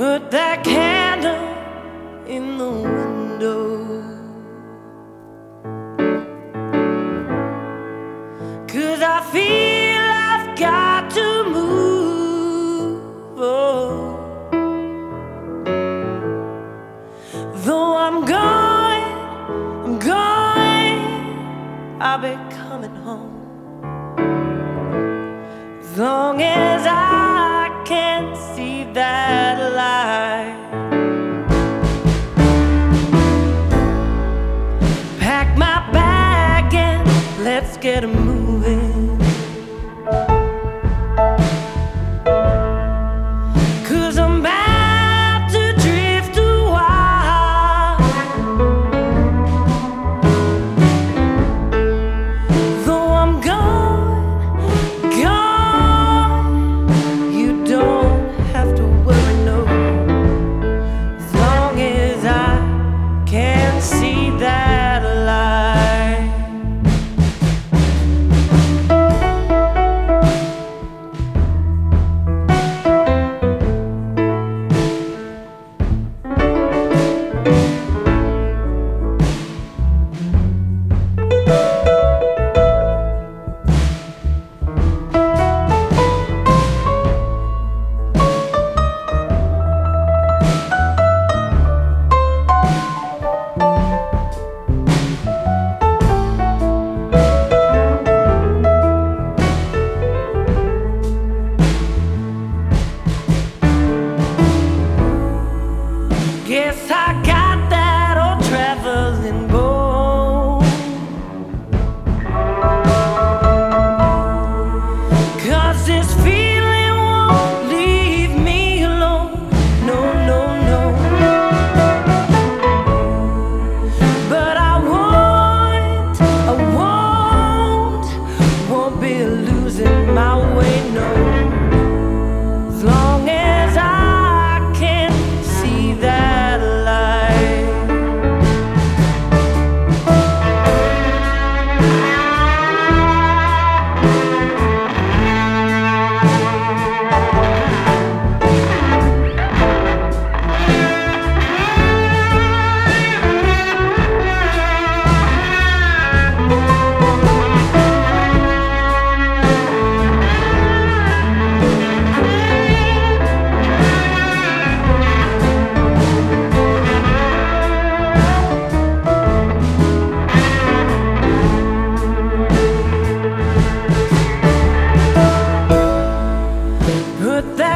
put that candle in the window. Cause I feel I've got to move Oh, Though I'm going, I'm going, I'll be coming home. As long as I that light.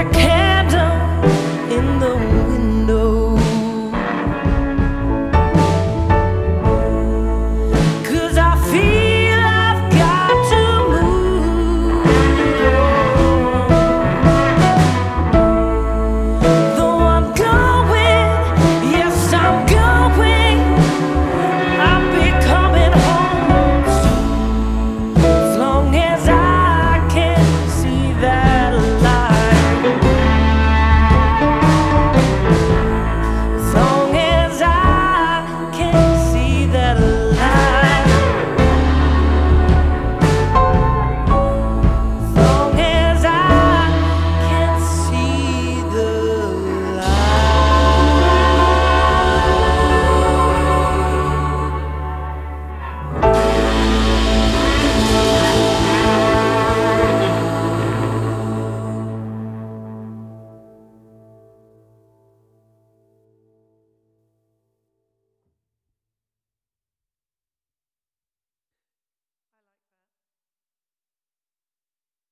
back.